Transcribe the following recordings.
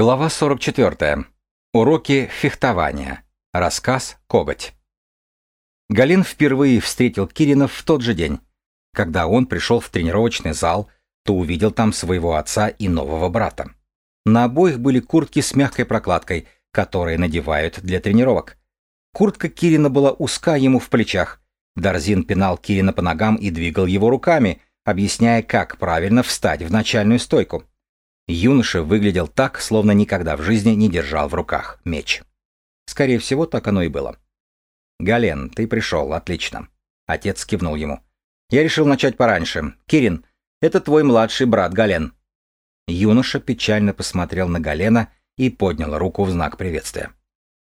Глава 44. Уроки фехтования. Рассказ «Коготь». Галин впервые встретил Кирина в тот же день. Когда он пришел в тренировочный зал, то увидел там своего отца и нового брата. На обоих были куртки с мягкой прокладкой, которые надевают для тренировок. Куртка Кирина была узка ему в плечах. Дарзин пинал Кирина по ногам и двигал его руками, объясняя, как правильно встать в начальную стойку. Юноша выглядел так, словно никогда в жизни не держал в руках меч. Скорее всего, так оно и было. «Гален, ты пришел, отлично». Отец кивнул ему. «Я решил начать пораньше. Кирин, это твой младший брат Гален». Юноша печально посмотрел на Галена и поднял руку в знак приветствия.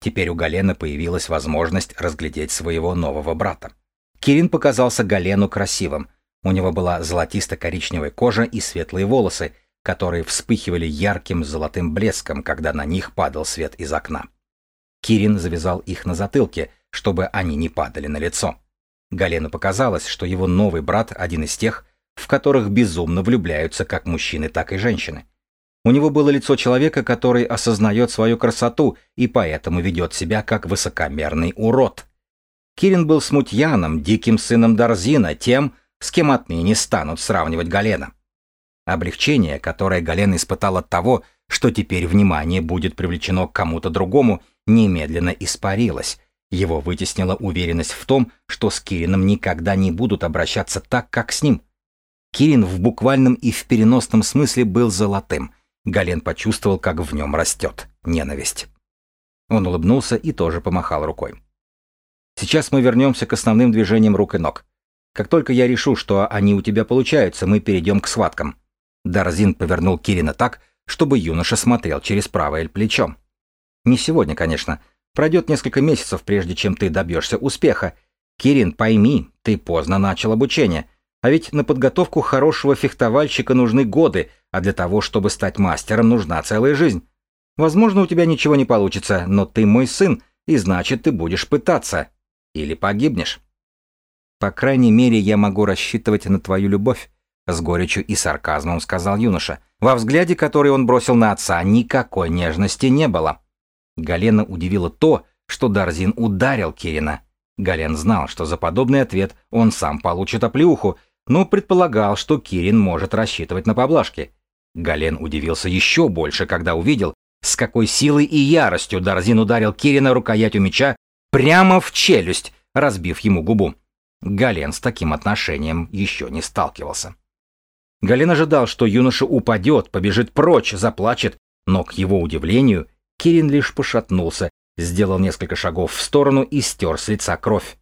Теперь у Галена появилась возможность разглядеть своего нового брата. Кирин показался Галену красивым. У него была золотисто-коричневая кожа и светлые волосы, которые вспыхивали ярким золотым блеском, когда на них падал свет из окна. Кирин завязал их на затылке, чтобы они не падали на лицо. Галену показалось, что его новый брат один из тех, в которых безумно влюбляются как мужчины, так и женщины. У него было лицо человека, который осознает свою красоту и поэтому ведет себя как высокомерный урод. Кирин был смутьяном, диким сыном Дарзина, тем, с кем отныне станут сравнивать Галена. Облегчение, которое Гален испытал от того, что теперь внимание будет привлечено к кому-то другому, немедленно испарилось. Его вытеснила уверенность в том, что с Кирином никогда не будут обращаться так, как с ним. Кирин в буквальном и в переносном смысле был золотым. Гален почувствовал, как в нем растет ненависть. Он улыбнулся и тоже помахал рукой. Сейчас мы вернемся к основным движениям рук и ног. Как только я решу, что они у тебя получаются, мы перейдем к схваткам. Дарзин повернул Кирина так, чтобы юноша смотрел через правое плечо. «Не сегодня, конечно. Пройдет несколько месяцев, прежде чем ты добьешься успеха. Кирин, пойми, ты поздно начал обучение. А ведь на подготовку хорошего фехтовальщика нужны годы, а для того, чтобы стать мастером, нужна целая жизнь. Возможно, у тебя ничего не получится, но ты мой сын, и значит, ты будешь пытаться. Или погибнешь. По крайней мере, я могу рассчитывать на твою любовь. С горечью и сарказмом сказал юноша. Во взгляде, который он бросил на отца, никакой нежности не было. Галена удивило то, что Дарзин ударил Кирина. Гален знал, что за подобный ответ он сам получит оплеуху, но предполагал, что Кирин может рассчитывать на поблажки. Гален удивился еще больше, когда увидел, с какой силой и яростью Дарзин ударил Кирина рукоятью меча прямо в челюсть, разбив ему губу. Гален с таким отношением еще не сталкивался. Галин ожидал, что юноша упадет, побежит прочь, заплачет, но, к его удивлению, Кирин лишь пошатнулся, сделал несколько шагов в сторону и стер с лица кровь.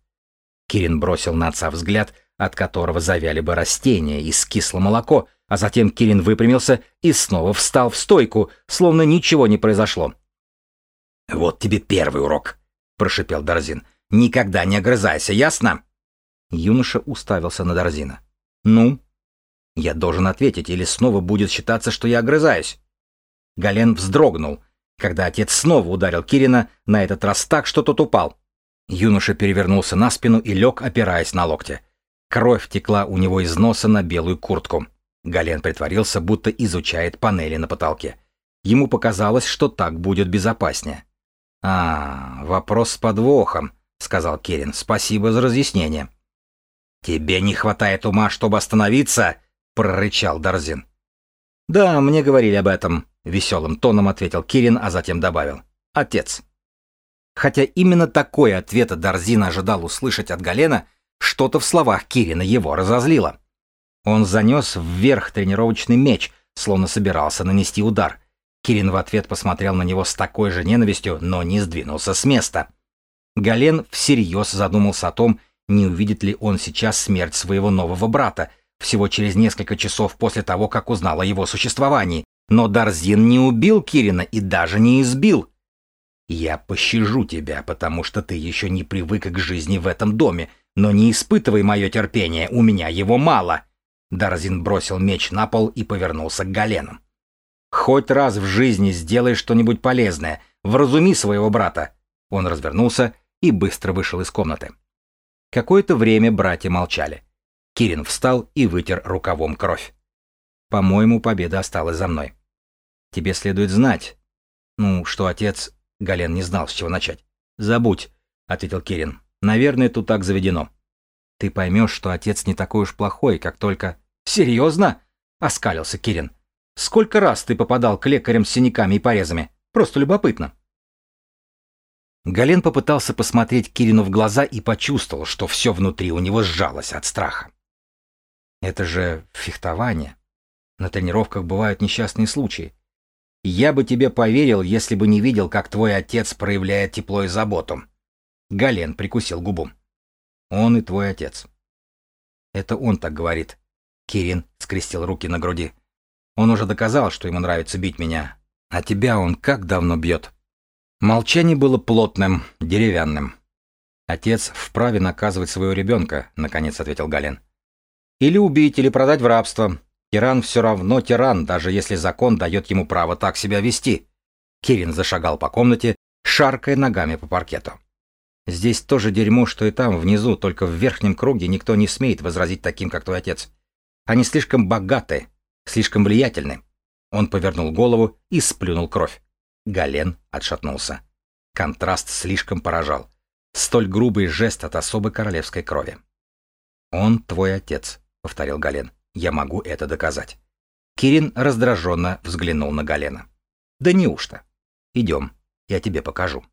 Кирин бросил на отца взгляд, от которого завяли бы растения и скисло молоко, а затем Кирин выпрямился и снова встал в стойку, словно ничего не произошло. «Вот тебе первый урок», — прошипел Дарзин. «Никогда не огрызайся, ясно?» Юноша уставился на Дарзина. «Ну?» Я должен ответить, или снова будет считаться, что я огрызаюсь. Гален вздрогнул, когда отец снова ударил Кирина, на этот раз так, что тот упал. Юноша перевернулся на спину и лег, опираясь на локти. Кровь текла у него из носа на белую куртку. Гален притворился, будто изучает панели на потолке. Ему показалось, что так будет безопаснее. «А, вопрос с подвохом», — сказал Кирин. «Спасибо за разъяснение». «Тебе не хватает ума, чтобы остановиться?» Прорычал Дарзин. «Да, мне говорили об этом», — веселым тоном ответил Кирин, а затем добавил. «Отец». Хотя именно такой ответ Дарзин ожидал услышать от Галена, что-то в словах Кирина его разозлило. Он занес вверх тренировочный меч, словно собирался нанести удар. Кирин в ответ посмотрел на него с такой же ненавистью, но не сдвинулся с места. Гален всерьез задумался о том, не увидит ли он сейчас смерть своего нового брата, всего через несколько часов после того, как узнал о его существовании. Но Дарзин не убил Кирина и даже не избил. «Я пощажу тебя, потому что ты еще не привык к жизни в этом доме, но не испытывай мое терпение, у меня его мало». Дарзин бросил меч на пол и повернулся к Галену. «Хоть раз в жизни сделай что-нибудь полезное, вразуми своего брата». Он развернулся и быстро вышел из комнаты. Какое-то время братья молчали. Кирин встал и вытер рукавом кровь. «По-моему, победа осталась за мной». «Тебе следует знать», Ну, что отец... Гален не знал, с чего начать. Забудь, ответил Кирин. Наверное, тут так заведено. Ты поймешь, что отец не такой уж плохой, как только... Серьезно? Оскалился Кирин. Сколько раз ты попадал к лекарям с синяками и порезами? Просто любопытно. Гален попытался посмотреть Кирину в глаза и почувствовал, что все внутри у него сжалось от страха. Это же фехтование. На тренировках бывают несчастные случаи. Я бы тебе поверил, если бы не видел, как твой отец проявляет тепло и заботу. Гален прикусил губу. Он и твой отец. Это он так говорит. Кирин скрестил руки на груди. Он уже доказал, что ему нравится бить меня. А тебя он как давно бьет? Молчание было плотным, деревянным. Отец вправе наказывать своего ребенка, наконец ответил Гален. Или убить, или продать в рабство. Тиран все равно тиран, даже если закон дает ему право так себя вести. Кирин зашагал по комнате, шаркая ногами по паркету. Здесь тоже дерьмо, что и там, внизу, только в верхнем круге никто не смеет возразить таким, как твой отец. Они слишком богаты, слишком влиятельны. Он повернул голову и сплюнул кровь. Гален отшатнулся. Контраст слишком поражал. Столь грубый жест от особой королевской крови. «Он твой отец», — повторил Гален. «Я могу это доказать». Кирин раздраженно взглянул на Галена. «Да неужто? Идем, я тебе покажу».